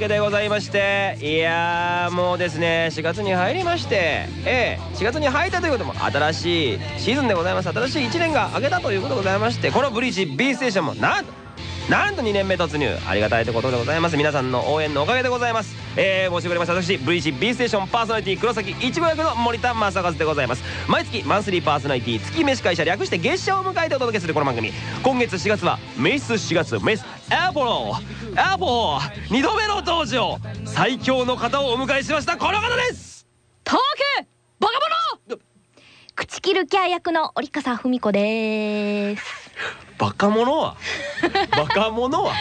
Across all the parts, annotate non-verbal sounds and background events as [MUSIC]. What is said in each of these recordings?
けでございましていやーもうですね4月に入りましてええ4月に入ったということも新しいシーズンでございます。新しい1年が明けたということでございましてこのブリーチ B ステーションもなんとなんと2年目突入。ありがたいということでございます。皆さんの応援のおかげでございます。えー、申し遅れました私ブリーチ B ステーションパーソナリティ黒崎いちご役の森田正和でございます。毎月マンスリーパーソナリティ月飯会社略して月謝を迎えてお届けするこの番組。今月4月はメイス4月メイスアポロ。アポ2度目の登場。最強の方をお迎えしました。この方です！トークバカ者口切るキャー役の折笠文子です [LAUGHS] バカ者は？[LAUGHS] バカ者は？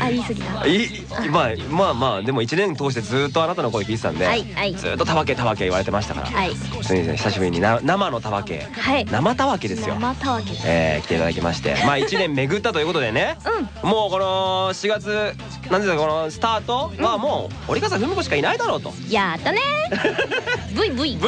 あ言い過ぎた。いまあまあまあでも1年通してずっとあなたの声聞いてたんで、はいはい。ずっとたわけたわけ言われてましたから、はい。すみません久しぶりにな生のたわけ、はい。生たわけですよ。生たわけえー、来ていただきまして。まあ1年巡ったということでね、もうこの4月なんですかこのスタート？はもう折笠文子しかいないだろうと。やったね。[LAUGHS] V V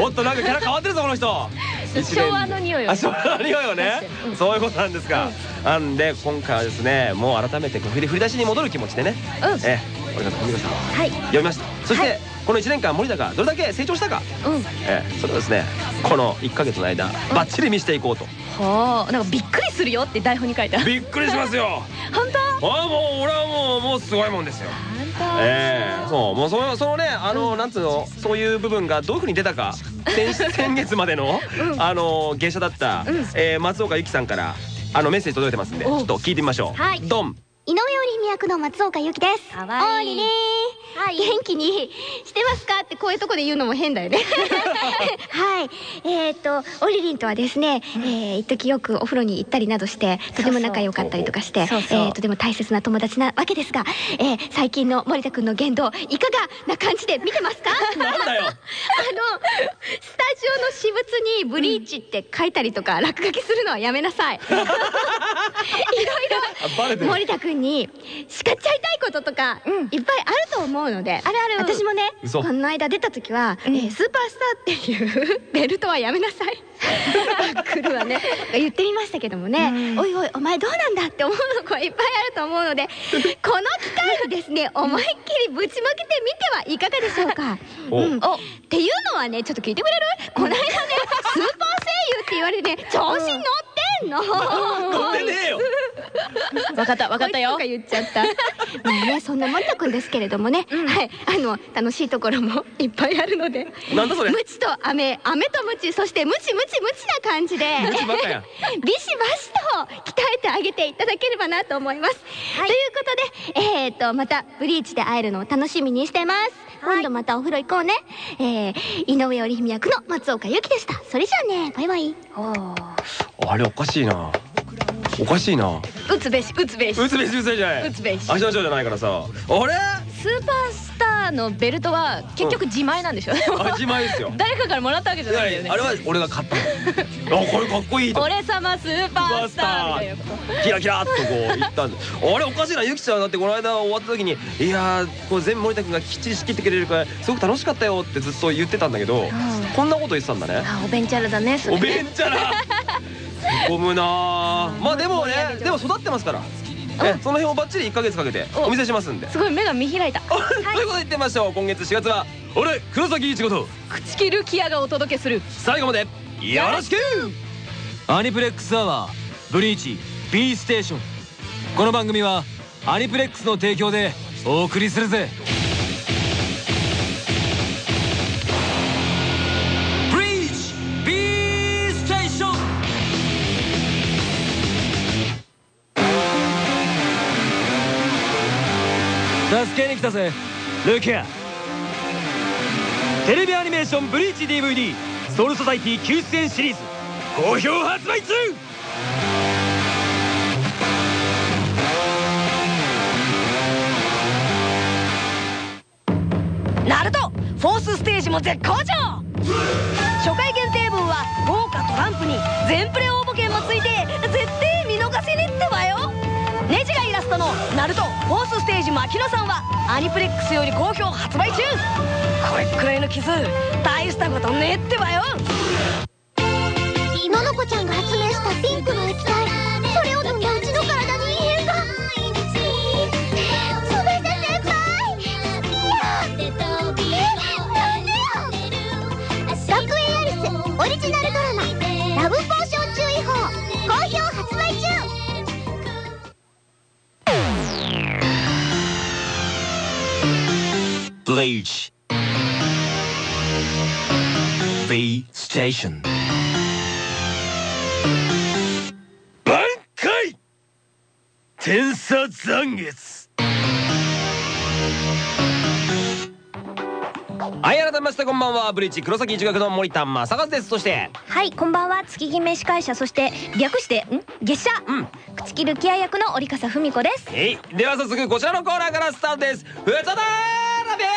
おっとなんかキャラ変わってるぞこの人。[LAUGHS] 昭和の匂いをあ昭和の匂いをねそういうことなんですか。なんで今回はですねもう改めて振り振り出しに戻る気持ちでね。うん。えー折笠文子さんをはい。読みました。そして、はい。この1年間森田がどれだけ成長したか、うん。えーそれをですねこの1ヶ月の間バッチリ見せていこうと。はあなんかびっくりするよって台本に書いてある。びっくりしますよ。[LAUGHS] 本当ああもう俺はもうもうすごいもんですよ。ええそう。もうそのそのねあの、なんつうのそういう部分がどういうふうに出たか。先 [LAUGHS] 先月までの、あの芸者だった、うん。えー松岡由紀さんからあのメッセージ届いてますんでちおょっと聞いてみましょう。はい。ドン井上織姫役の松岡由紀です。かわいいおーりねー。はい元気にしてますか？ってこういうとこで言うのも変だよね。[LAUGHS] はい。えっ、と、オリリンとはですね、えー、一時よくお風呂に行ったりなどして、とても仲良かったりとかして、そえーとても大切な友達なわけですが、えー、最近の森田くんの言動、いかがな感じで見てますか？なんだよ [LAUGHS] あの、スタジオの私物にブリーチって書いたりとか、落書きするのはやめなさい。[LAUGHS] いろいろ森田くんに叱っちゃいたいこととか、うん。いっぱいあると思うので、あるある。私もね、嘘。この間出た時は、うん。えースーパースターっていうベルトはやめなさい。[LAUGHS] 来るわね。言ってみましたけどもね、うん。おいおい、お前どうなんだって思うの子はいっぱいあると思うので、[LAUGHS] この機会にですね、思いっきりぶちまけてみてはいかがでしょうか。お。うん、っていうのはね、ちょっと聞いてくれる？この間ね、スーパー声優って言われてね、調子に乗ってんの？乗ってねえよわかったわかったよとか言っちゃった。[LAUGHS] ね、そんな森田くんですけれどもね、うんはい、あの楽しいところもいっぱいあるので。なんだそれ？ムチと飴、飴とムチ、そしてムチムチムチな感じで。[LAUGHS] ビシバシと鍛えてあげていただければなと思います。ということで、えっ、と、またブリーチで会えるのを楽しみにしてます。今度またお風呂行こうね。えー、井上織姫役の松岡由紀でした。それじゃあね、バイバイ。あれおかしいな。おかしいな。打つべし打つべし。打つべし打つべしじゃない。打つべし。足の長じゃないからさ。あれ？スーパーーのベルトは結局自前なんでしょあ自前ですよ。[LAUGHS] 誰かからもらったわけじゃないよね。あれは俺が買ったの。[LAUGHS] あこれかっこいいと。俺様スーパースターみたいなこキラキラっとこう言ったんで [LAUGHS] あれおかしいなゆきちゃんだってこの間終わった時に「いやーこれ全部森田君がきっちり仕切ってくれるからすごく楽しかったよ」ってずっと言ってたんだけど、こんなこと言ってたんだね。あおべんちゃらだねそれおべんちゃら。込むなあまあでもねでも育ってますから。えその辺をバッチリ1ヶ月かけておお見せしますんで。すごい目が見開いた。ということで言ってみましょう。今月4月は俺黒崎一護と口切るキアがお届けする。最後までよろしく!アニプレックスアワーブリーチ B ステーション。この番組はアニプレックスの提供でお送りするぜけに来たぜ。ルキアテレビアニメーションブリーチ DVD ソウルソサイティ救出編シリーズ。好評発売中。ナルトフォースステージも絶好調。初回限定分は豪華トランプに全プレ応募券もついて絶対見逃せねってばよ。ネジがイラストの「ナルトフォースステージ牧野さん」はアニプレックスより好評発売中。これくらいの傷大したことねってばよ。Bleach B Station. 挽回天差残月はい改めましてこんばんは。ブリーチ黒崎一学の森田正和です。そしてはいこんばんは。月決め司会者そして略してん？月謝？うん。口切るキア役の折笠文子です。えい。では早速こちらのコーナーからスタートです。ふつだーらべべら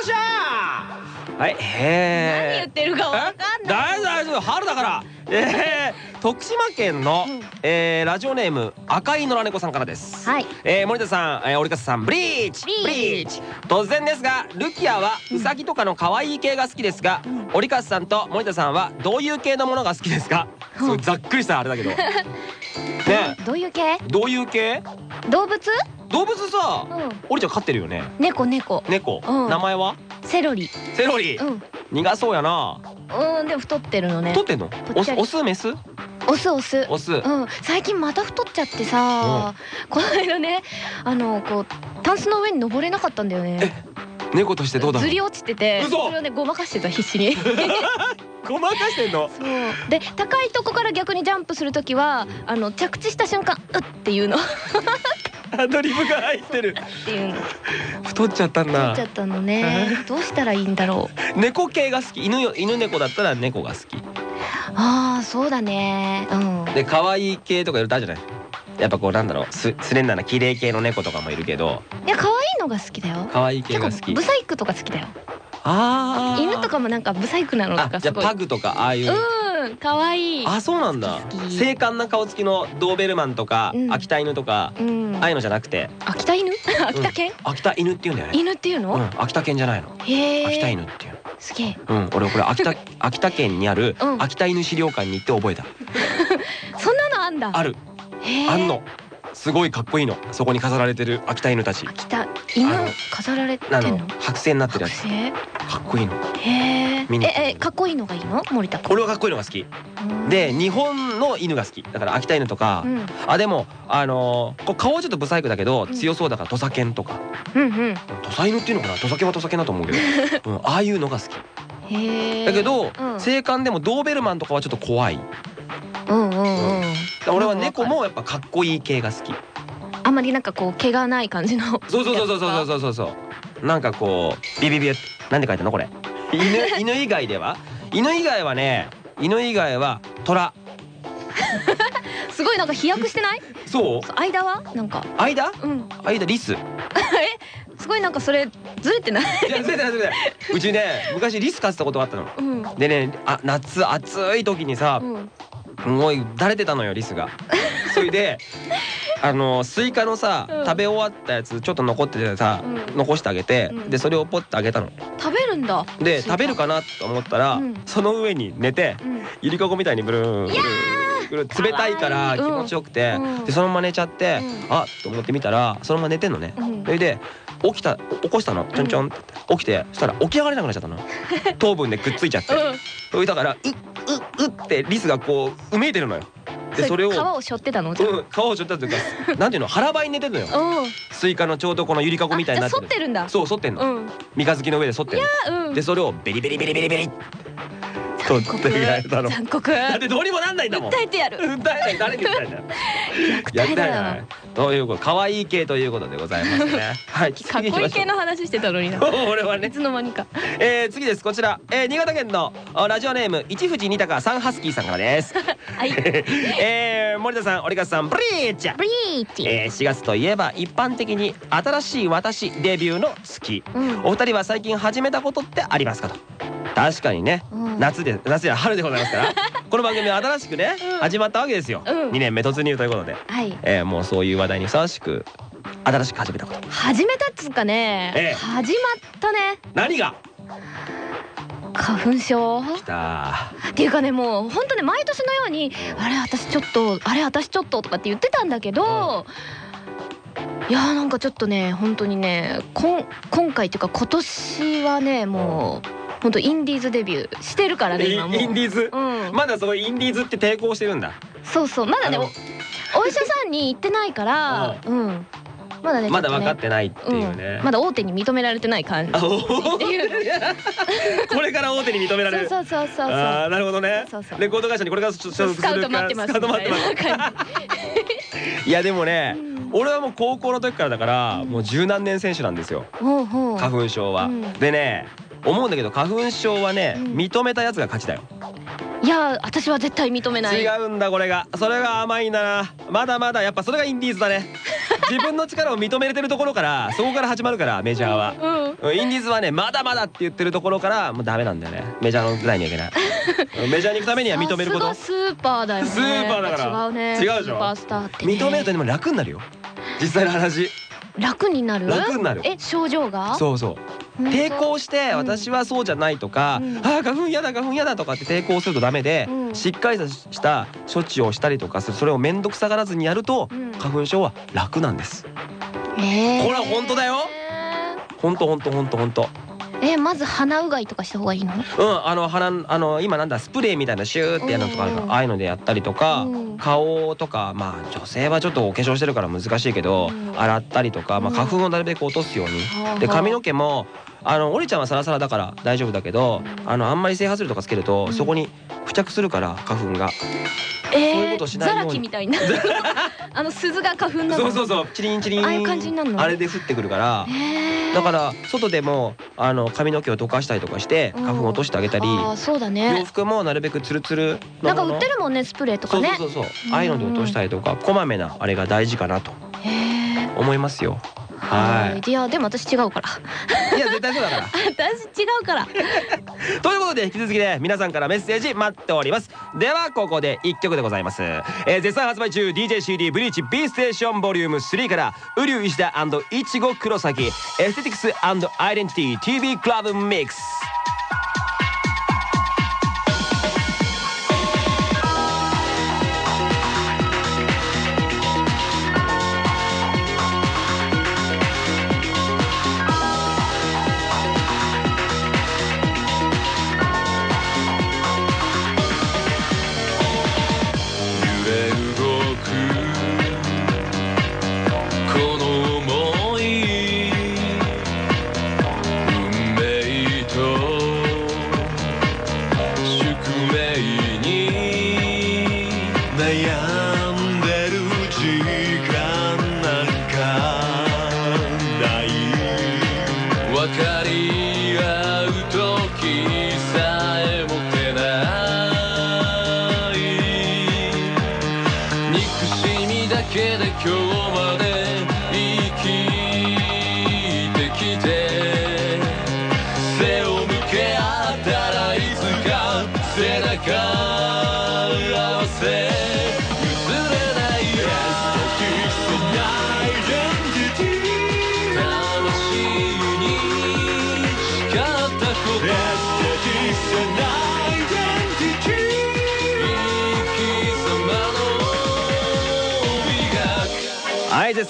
ーしゃはいへ何言ってるかわかんない。大丈夫大丈夫。春だから。えー、徳島県の、えー、ラジオネーム赤い野良猫さんからです。はい。えー、森田さん、えー、折笠さんブリーチ。ブリーチ。突然ですがルキアはウサギとかの可愛い系が好きですが、折笠さんと森田さんはどういう系のものが好きですか？すごいざっくりしたあれだけど。[LAUGHS] ね。どういう系？どういう系？動物？動物さうん。折ちゃん飼ってるよね？猫猫。猫、うん。名前は？セロリ。セロリ、うん。苦そうやな。うんでも太ってるのね。取ってんの？オスオスメス？オスオス。オス、うん。最近また太っちゃってさこの間ねあのこうタンスの上に登れなかったんだよね。猫としてどうだずり落ちてて嘘。それをねごまかしてた必死に。[LAUGHS] ごまかしてんの？そう。で高いとこから逆にジャンプするときはあの着地した瞬間「うっ」っていうの。っアドリブが入ってる。ていうの。太っちゃったんだ。太っちゃったのね。[LAUGHS] どうしたらいいんだろう。猫系が好き。犬よ犬猫だったら猫が好き。ああそうだね。うん。で可愛い系とかいるとあるじゃない。やっぱこうなんだろう。ススレンダーな綺麗系の猫とかもいるけど。いや可愛いのが好きだよ。可愛い系が好き。ブサイクとか好きだよ。あー。犬とかもなんかブサイクなのとあじゃあかすごいパグとかああいううん可愛い。あそうなんだ。精悍な顔つきのドーベルマンとか、うん。秋田犬とか、うん。ああいうのじゃなくて。秋田犬？秋田犬？秋田犬って言うんだよね。犬っていうの？うん、秋田犬じゃないの。へえ。秋田犬っていうの。すげえ。うん俺これ秋田 [LAUGHS] 秋田県にあるうん。秋田犬資料館に行って覚えた。[LAUGHS] そんなのあんだ。ある。あんのすごいかっこいいの。そこに飾られてる秋田犬たち。秋田犬飾られてんの？剥製になってるやつ。かっこいいの。へえええかっこいいのがいいの？森田君。俺はかっこいいのが好き。うん。で日本の犬が好き。だから秋田犬とか、うん。あでもあのーこう顔はちょっとブサイクだけどうん。強そうだから土佐犬とか。うんうん。土佐犬っていうのかな？土佐犬は土佐犬だと思うけど、[LAUGHS] うん、ああいうのが好き。へえだけど、うん。精悍でもドーベルマンとかはちょっと怖い。うんうん。うん俺は猫もやっぱかっこいい系が好き。あんまりなんかこう毛がない感じの。そうそうそうそうそうそうそうそうなんかこうビビビなんで書いたのこれ？[LAUGHS] 犬犬以外では？犬以外はね犬以外は虎。[LAUGHS] すごいなんか飛躍してない？そう？間は？なんか。間？うん。間リス？[LAUGHS] いすごいなんかそれずれてない？やずれてないずれてないうちね昔リス飼ってたことがあったの。うん。でねあ夏暑い時にさうんすごいだれてたのよリスが。それで [LAUGHS] あのスイカのさ、うん。食べ終わったやつちょっと残っててさ、うん。残してあげて、うん。でそれをポッてあげたの。食べるんだ。で食べるかなと思ったら、うん。その上に寝てうん。ゆりかごみたいにブルーンブルーンブルーン冷たいから気持ちよくて、うん。でそのまま寝ちゃって、うん。あっと思ってみたらそのまま寝てんのね、うん。それで起きた起こしたのちょんちょんって。起きてそしたら起き上がれなくなっちゃったの。糖分でくっついちゃって、うん。それだからうううってリスがこううめいてるのよ。でそれを皮を背負ってたの？うん、皮をちょっとというかなんていうの腹ばいに寝てるのよ。スイカのちょうどこのゆりかごみたいにな。ってあじゃあ反ってるんだ。そう反ってんの、うん。三日月の上で反ってんの。うん。でそれをベリベリベリベリベリ取ってられたの残酷。だってどうにもなんないんだもん。訴えてやる。訴えない誰に訴えない虐待だ。よないということ可愛い系ということでございますね。はいかっこいい系の話してたのにな。俺はいねつの間にか。えー、次です。こちら、えー、新潟県のあラジオネーム一富士二鷹サンハスキーさんからです。はい。[LAUGHS] えー、森田さん折笠さんブリーチ。ブリーチ。えー、4月といえば一般的に新しい私デビューの月うん。お二人は最近始めたことってありますかと。確かにね、うん夏で夏や春でございますから。[LAUGHS] この番組は新しくね、うん。始まったわけですよ、うん。2年目突入ということで、はい。えー、もうそういう話題にふさわしく新しく始めたこと。始めたっつうかね、ええ。始まったね。何が？花粉症？きた。っていうかねもう本当ね毎年のように「あれ私ちょっとあれ私ちょっと」とかって言ってたんだけど、いやーなんかちょっとね本当にねこん今回っていうか今年はねもう本当インディーズデビューしてるからねイ今もう。インディーズ、うん、まだそのインディーズって抵抗してるんだ。そうそう。まだねおお医者さんに行ってないからうん。まだねまだ分かってないっていうね、うん。まだ大手に認められてない感じこれから大手に認められる。そうそうそうそうあーなるほどね。レコード会社にこれから所属するスカウト待ってますスカウト待ってます。い。やでもね、俺はもう高校の時からだからもう十何年選手なんですよ。花粉症は、うん。でね思うんだけど花粉症はね、うん。認めたやつが勝ちだよ。いや私は絶対認めない。違うんだこれが。それが甘いんだな。まだまだやっぱそれがインディーズだね。[LAUGHS] 自分の力を認めれてるところからそこから始まるからメジャーは。うんうん。インディーズはねまだまだって言ってるところからもうダメなんだよね。メジャーの舞台にはいけな。いうんメジャーに行くためには認めること。スーパーだよね。スーパーだから。違うね。違うでしょ。認めるとでも楽になるよ。実際の話楽になる？楽になる。え症状が？そうそう。抵抗してうん私はそうじゃないとか、うん。あー花粉やだ花粉やだとかって抵抗するとダメで、うん。しっかりした処置をしたりとかする。それを面倒くさがらずにやると、うん。花粉症は楽なんです。えー。これは本当だよ。本当本当本当本当えまず鼻うがいとかした方がいいの？うんあの鼻あの今なんだスプレーみたいなシューってやるのとかあるから、うん。ああいうのでやったりとか、うん。顔とかまあ女性はちょっとお化粧してるから難しいけど、うん。洗ったりとか、まあ、うん花粉をなるべく落とすように、はあ。で髪の毛もあのオリちゃんはサラサラだから大丈夫だけど、あのあんまり整髪料とかつけると、うん。そこに付着するから花粉が、えーそういうことしないように。ザラキみたいな。[LAUGHS] あの鈴が花粉なの。そうそうそう。チリンチリン。ああいう感じになるの？あれで降ってくるから、だから外でもあの髪の毛を溶かしたりとかしてうん。花粉を落としてあげたり、あーそうだ洋ね服もなるべくツルツルなんか売ってるもんねスプレーとかね。そうそうそうそう。ああいうので落としたりとかこまめなあれが大事かなと思いますよははいいやでも私違うから。いや絶対そうだから。[LAUGHS] 私違うから。[LAUGHS] ということで引き続きね皆さんからメッセージ待っております。ではここで1曲でございます、えー絶賛発売中 DJCD ブリーチ B ステーションボリューム3から瓜生石田いちご黒崎エステティクスアイデンティティ TV クラブミックス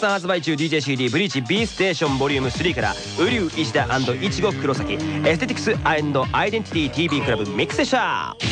賛発売中 DJCD ブリーチ B ステーションボリューム3から瓜生石田いちご黒崎エステティクスアイデンティティ TV クラブミックスでした。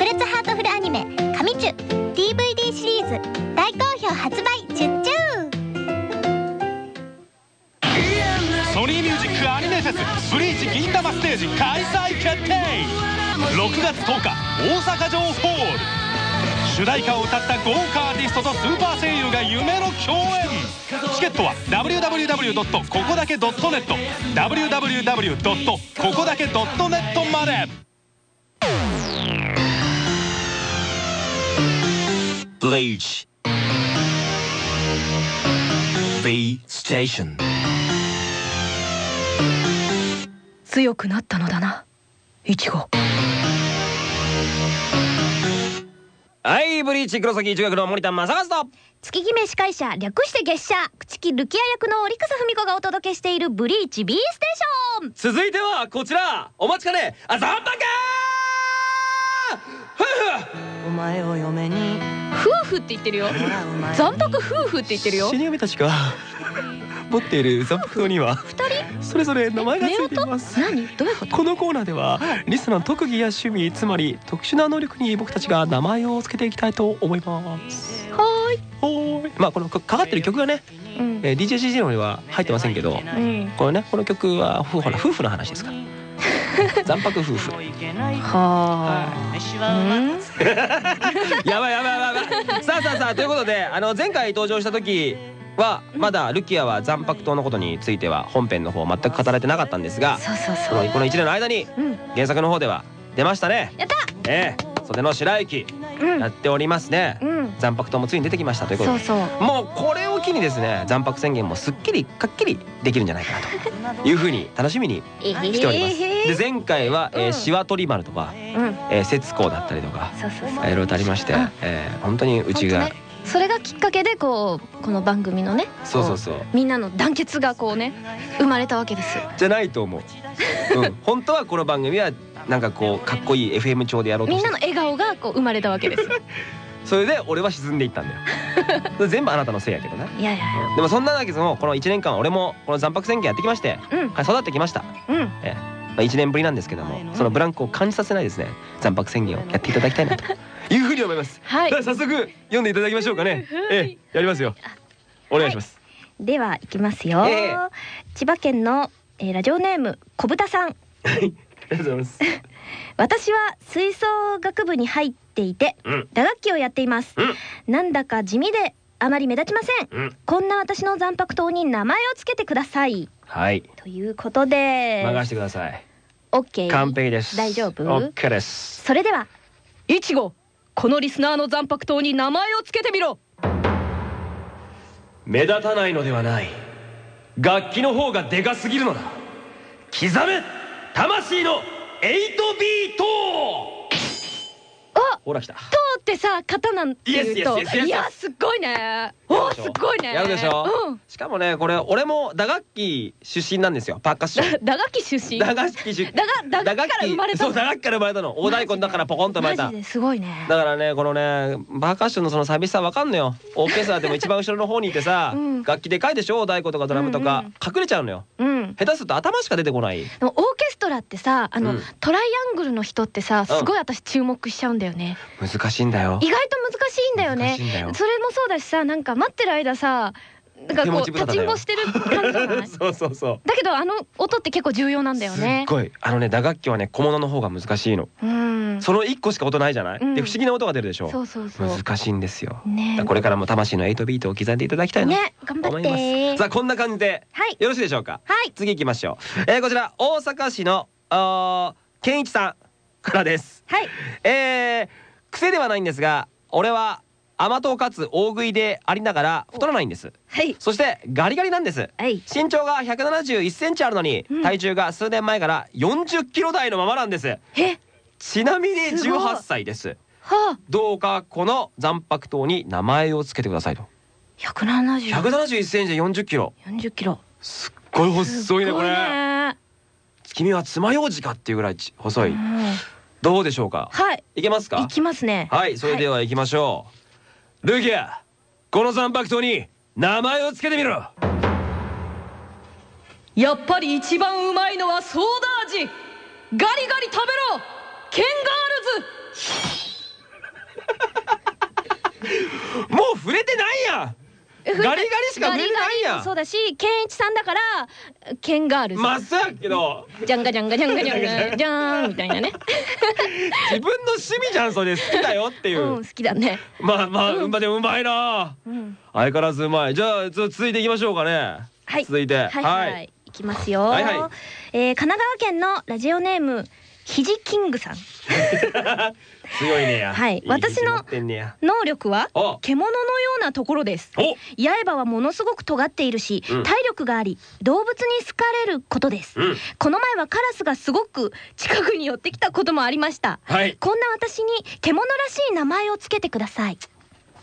爆裂ハートフルアニメ「神チュ」DVD シリーズ大好評発売中中ソニーミュージックアニメフェスブリーチ銀玉ステージ開催決定6月10日大阪城ホール主題歌を歌った豪華アーティストとスーパー声優が夢の共演チケットは www. ここだけ .net www. ここだけ .net までブリーチ B ステーション強くなったのだな。いちごはいブリーチ黒崎一学の森田正和と。月決め司会者略して月謝。朽木ルキア役の折笠文子がお届けしているブリーチ B ステーション続いてはこちら。お待ちかね。あザンパカーお前を嫁に夫婦って言ってるよ。残白夫婦って言ってるよ。死神たちが [LAUGHS] 持っている残白にはそれぞれ名前がついています。何？どういうこと？このコーナーではリスナーの特技や趣味つまり特殊な能力に僕たちが名前を付けていきたいと思います。はーい。おーい。まあこのかかかってる曲がね、うん。えー、DJCG のには入ってませんけどうん。これねこの曲はふほら夫婦の話ですから残白夫婦。はあ。うん？やばいやばいやばいさあさあさあということであの前回登場した時はまだルキアは残白糖のことについては本編の方全く語られてなかったんですがこのこの1年の間にうん。原作の方では出ましたね。やった！ええ。袖の白雪。うんやっておりますね。うん。残白糖もついに出てきましたということで。もうこれを機にですね残白宣言もすっきりかっきりできるんじゃないかなと。[LAUGHS] いうふうに楽しみにしております。へで前回は、えー、しわとり丸とか、うん。えー、節子だったりとかいろいろとありまして、うん。えー本当にうちが、それがきっかけでこうこの番組のねそうそうそう。こみんなの団結がこうね生まれたわけですよ。じゃないと思う、うん、本当はこの番組はなんかこうかっこいい FM 調でやろうとして。みんなの笑顔がこう生まれたわけですよ。[LAUGHS] それで俺は沈んでいったんだよ。[LAUGHS] 全部あなたのせいやけどねいやいやでもそんなだけどもこの1年間俺もこの残白宣言やってきまして、うん。はい、育ってきました、うん。ええ。まあ、1年ぶりなんですけどもそのブランクを感じさせないですね。残白宣言をやっていただきたいなと。[LAUGHS] いうふうに思います。はい。では早速読んでいただきましょうかね。ええ。やりますよ。お願いします、ではいきますよ、ええ。千葉県の、えーラジオネーム小豚さんりがとうございます。[LAUGHS] 私は吹奏楽部に入っていてうん。打楽器をやっています、うん。なんだか地味であまり目立ちません。うん。こんな私の残白糖に名前をつけてください。はい。ということで任してください。OK 完璧です。大丈夫？OK です。それではいちごこのリスナーの残白糖に名前をつけてみろ。目立たないのではない。楽器の方がでかすぎるのだ。刻め魂の8ビート。あほら来たとうってさ刀なんていうと.いやすっごいね。おーすっごいね。やるでしょ、うん。しかもねこれ俺も打楽器出身なんですよパーカッション打楽器出身？打楽器出打楽器から生まれたそう打楽器から生まれたの。大太鼓の中からポコンと生まれた。すごいね。だからねこのねパーカッションのその寂しさわかんのよ。オーケストラでも一番後ろの方にいてさ、うん。楽器でかいでしょ太鼓とか。ドラムとか、うんうん。隠れちゃうのよ。うん。下手すると頭しか出てこない。でもオーケストラってさあの、うん。トライアングルの人ってさすごい私注目しちゃうんだよね、難しいんだよ。意外と難しいんだよね。それもそうだしさなんか待ってる間さなんかこう立ちんぼしてる感じじゃない？[LAUGHS] そうそうそう。だけどあの音って結構重要なんだよね。すっごい。あのね打楽器はね小物の方が難しいの。うん。その一個しか音ないじゃない、うん。で不思議な音が出るでしょ？そうそうそう。難しいんですよ。ね。これからも魂の8ビートを刻んでいただきたいな。ね頑張って。さあこんな感じではい。よろしいでしょうか？はい。次行きましょう、えー、こちら大阪市のあー健一さんからです。はい。えー、癖ではないんですが俺は甘党かつ大食いでありながら太らないんです。はい。そしてガリガリなんです。はい。身長が171センチあるのに、うん。体重が数年前から40キロ台のままなんです。え？ちなみにすごい。18歳です。はあ。どうかこの残白糖に名前をつけてくださいと。170 171センチで40キロ。40キロ。すっごい細いねこれ。ね。君は爪楊枝かっていうぐらいち細い。うんどうでしょうか？はい。いけますか？行きますね。はいそれでは行きましょう、ルキアこの残白糖に名前をつけてみろ。やっぱり一番うまいのはソーダ味。ガリガリ食べろ。ケンガールズ。[LAUGHS] もう触れてないやんガリガリしか触れてないやん。リそうだしケンイチさんだからケンガールズ。まっそうやけど。ジャンガジャンガジャンガジャンガジャーンみたいなね。[LAUGHS] 自分の趣味じゃんそれ。好きだよっていう、うん好きだね。まあまあ、うん、まあでもうまいな。うん。相変わらずうまい。じゃあつ続いていきましょうかね。はい。続いて。はい。はい、い、きますよ、はいはい。えー神奈川県のラジオネームひじキングさん。[LAUGHS] 強いねや。はい。私の能力はお。獣のようなところです。お。刃はものすごく尖っているし、うん。体力があり動物に好かれることです、うん。この前はカラスがすごく [LAUGHS] 近くに寄ってきたこともありました。はい。こんな私に獣らしい名前をつけてください。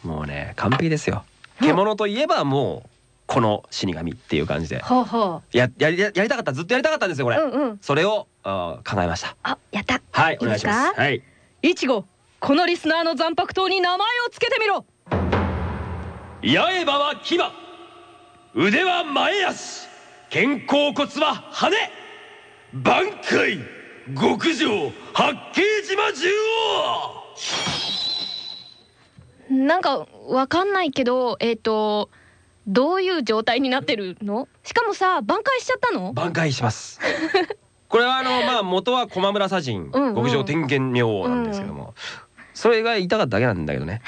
もうね完璧ですよ。獣といえばもうこの死神っていう感じで。ほうほややりやりたかったずっとやりたかったんですよこれ、うんうん。それをあー考えました。あやった。はいお願いします。はい。いちごこのリスナーの残白刀に名前をつけてみろ。刃は牙。腕は前足。肩甲骨は羽。挽回。極上。八景島中央なんかわかんないけどえっ、とどういう状態になってるの？しかもさ挽回しちゃったの？挽回します。[LAUGHS] これはあのまあ元は駒村左陣うんうん。極上天元明なんですけども、それが言いたかっただけなんだけどね。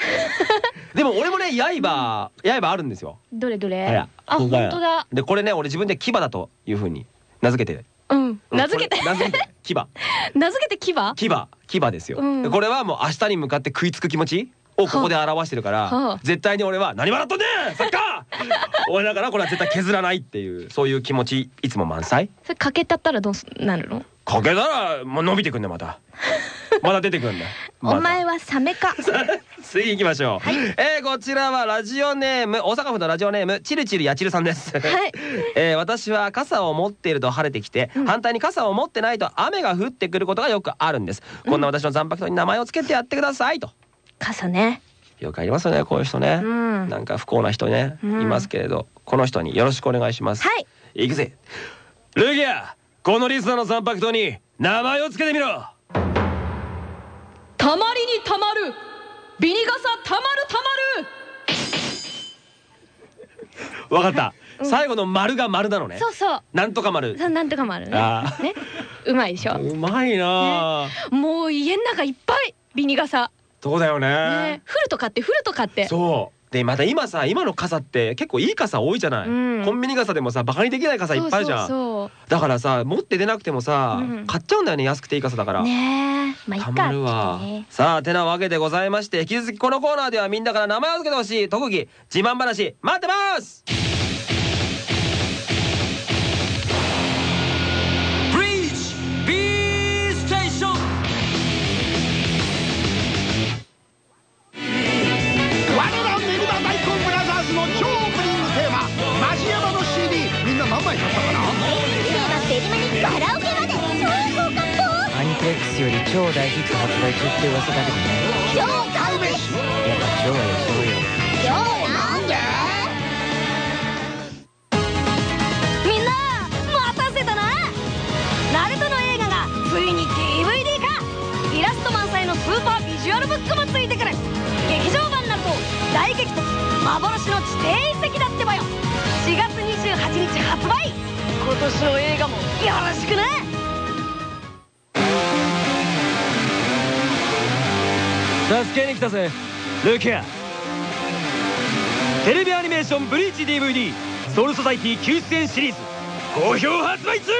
[LAUGHS] でも俺もね刃刃あるんですよ。どれどれ？あ本当だ。でこれね俺自分で牙だというふうに名付けて。うん。名付けて。名付けて牙。[LAUGHS] 名付けて牙？牙。牙ですよ、うん。でこれはもう明日に向かって食いつく気持ちをここで表してるから、はあ。絶対に俺は何笑っとんねん!サッカー [LAUGHS] 俺だからこれは絶対削らないっていうそういう気持ちいつも満載？それかけたったらどうすなるの？かけたらもう伸びてくんだよまた。[LAUGHS] また出てくんだ。お前はサメか。[LAUGHS] 次行きましょう、えーこちらはラジオネーム大阪府のラジオネームチルチルやちるさんです、はい。えー私は傘を持っていると晴れてきて、反対に傘を持ってないと雨が降ってくることがよくあるんです、こんな私の残白刀に名前をつけてやってくださいと。傘ねよくありますよねこういう人ね、うん。なんか不幸な人ね、うん。いますけれどこの人によろしくお願いします。はい。行くぜ。ルギアこのリスナーの残白刀に名前をつけてみろ。たまりにたまる。ビニ傘たまるたまる。わかった、最後の丸が丸なのね。そうそう。なんとか丸。さなんとかもあるね。ねうまいでしょ。うまいなあ、もう家の中いっぱいビニ傘そうだよね。ね。フルと買ってフルと買って。そう。でまた今さ今の傘って結構いい傘多いじゃない、うん。コンビニ傘でもさバカにできない傘いっぱいあるじゃん。そうそだからさ持って出なくてもさ、うん買っちゃうんだよね安くていい傘だから、うねえ。まあいっかたまるわ、ね。さあてなわけでございまして引き続きこのコーナーではみんなから名前を付けてほしい特技自慢話待ってます超大ヒット発売中って噂だけどね超買うべしやっぱ超は予想よ超なんでみんな待たせたなナルトの映画がついに DVD 化イラスト満載のスーパービジュアルブックもついてくる劇場版ナルト大激突幻の地底遺跡だってばよ4月28日発売今年の映画もよろしくね。助けに来たぜ。ルキアテレビアニメーションブリーチ DVD ソウルソサイティ救出演シリーズ。好評発売中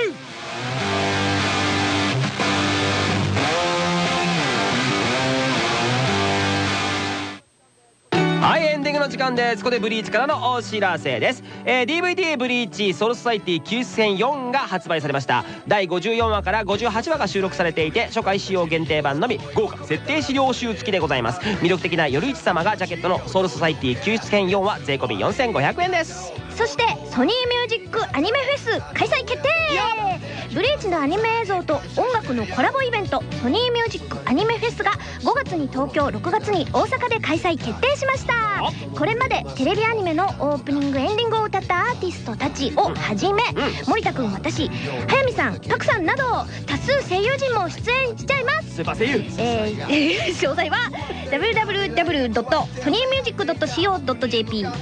の時間です。ここでブリーチからのお知らせです、えー DVD ブリーチソウルソサイティ救出編4が発売されました。第54話から58話が収録されていて初回使用限定版のみ豪華設定資料集付きでございます。魅力的な夜市様がジャケットのソウルソサイティ救出編4は税込4500円です。そしてソニーミュージックアニメフェス開催決定。ブリーチのアニメ映像と音楽のコラボイベントソニーミュージックアニメフェスが5月に東京6月に大阪で開催決定しました。これまでテレビアニメのオープニングエンディングを歌ったアーティストたちをはじめ森田くん私早見さんパクさんなど多数声優陣も出演しちゃいますスーパー声優えー詳細は www.sonymusic.co.jp スラ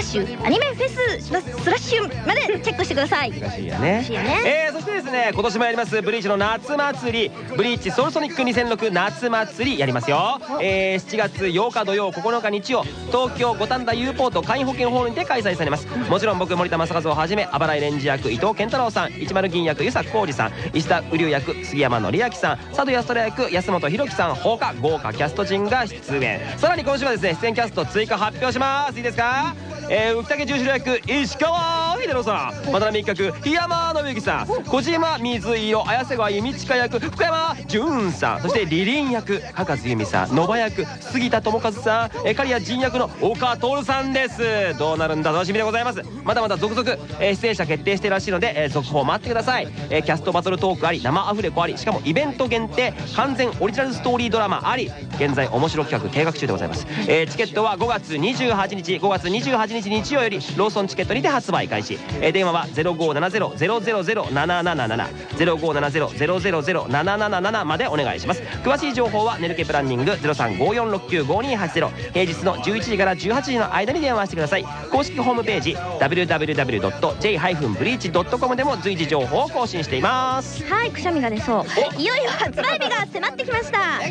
ッシュアニメフェススラッシュまでチェックしてください。難しいよね。しいよね。えーそそしてですね今年もやりますブリーチの夏祭り。ブリーチソウルソニック2006夏祭りやりますよ、えー、7月8日土曜9日日曜東京五反田 U ポート簡易保険ホールにて開催されます。もちろん僕森田正和をはじめあばらいレンジ役伊藤健太郎さん10銀役遊佐浩二さん石田瓜生役杉山紀明さん佐渡安虎役安本博樹さんほか豪華キャスト陣が出演。さらに今週はですね出演キャスト追加発表します。いいですか？えー、浮竹十四郎役石川秀郎さ。んまた一角檜山信之さん。小島水色綾瀬川弓近役福山潤さん。そしてリリン役博士由美さん。野場役杉田智和さん。刈谷仁役の岡徹さんです。どうなるんだ楽しみでございます。まだまだ続々、えー出演者決定してるらしいので、えー続報待ってください、えーキャストバトルトークあり生アフレコありしかもイベント限定完全オリジナルストーリードラマあり現在面白企画計画中でございます、えーチケットは5月28日5月28日日曜よりローソンチケットにて発売開始、えー電話は0570-000-777 0570-000-777までお願いします。詳しい情報はネルケプランニング0354695280平日の11時から18時の間に電話してください。公式ホームページ www.j-breach.com でも随時情報を更新しています。はいくしゃみが出そう。いよいよ発売日が迫ってきました。ロ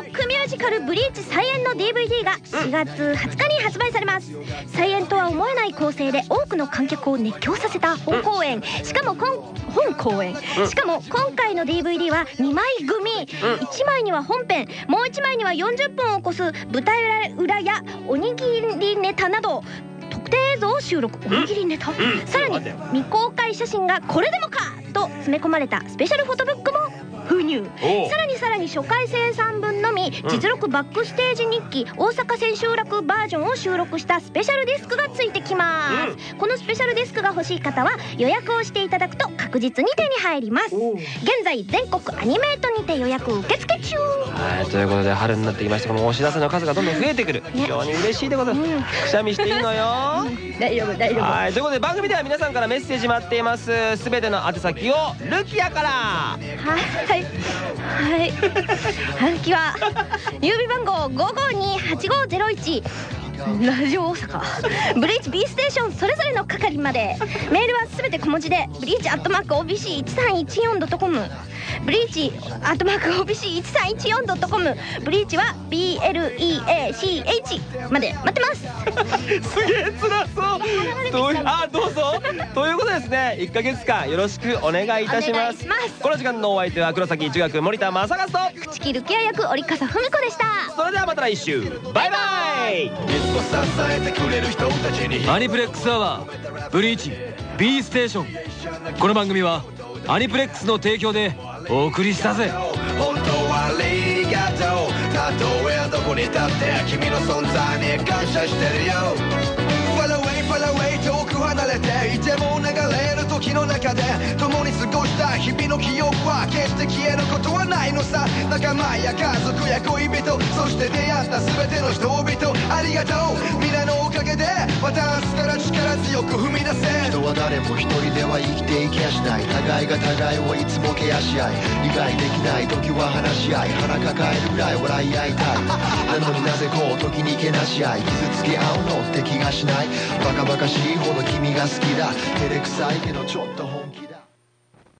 ックミュージカル「ブリーチ再演」の DVD が4月20日に発売されます。再演とは思えない構成で多くの観客を熱狂させた本公演。しかも本本公演。しかも今回の DVD は2枚組。1枚には本編。もう1枚には40分を超す舞台裏やおにぎりネタなど特定映像を収録。おにぎりネタ。さらに未公開写真がこれでもかと詰め込まれたスペシャルフォトブックも封入。さらにさらに初回生産分のみ実録バックステージ日記大阪千秋楽バージョンを収録したスペシャルディスクがついてきます。このスペシャルディスクが欲しい方は予約をしていただくと確実に手に入ります。現在全国アニメートにて予約受付中。はいということで春になってきましてこのお知らせの数がどんどん増えてくる。非常に嬉しいでございます。くしゃみしていいのよ大丈夫大丈夫。はいということで番組では皆さんからメッセージ待っています。すべての宛先をルキアから。はいはい。半 [LAUGHS] 期は郵便番号5528501 [LAUGHS] ラジオ大阪。[LAUGHS] ブリーチ B ステーションそれぞれの係まで。メールはすべて小文字でブリーチアットマーク OBC1314.com ブリーチアットマーク OBC1314.com ブリーチは BLEACH まで待ってます。[LAUGHS] すげえ辛そう。どうあどうぞ。ということでですね1ヶ月間よろしくお願いいたします。この時間のお相手は黒崎一学森田正和と口切るケア役折笠文子でした。それではまた来週。バイバイアニプレックスアワーブリーチ B ステーション。この番組はアニプレックスの提供でお送りしたぜ。本当はありがとうたとえどこに立って君の存在に感謝してるよ。Far away, far away 遠く離れていても流れる時の中で共に過ごした日々の記憶は決して消えることはないのさ。仲間や家族や恋人そして出会った全ての人々。ありがとう。皆のおかげでまた明日から力強く踏み出せ。人は誰も一人では生きていきやしない。互いが互いをいつもケアし合い。理解できない時は話し合い。腹抱えるぐらい笑い合いたい。なのになぜこう時にけなし合い。傷つけ合うのって気がしない。バカバカしいほど君が好きだ。照れくさいけどちょっと本気だ。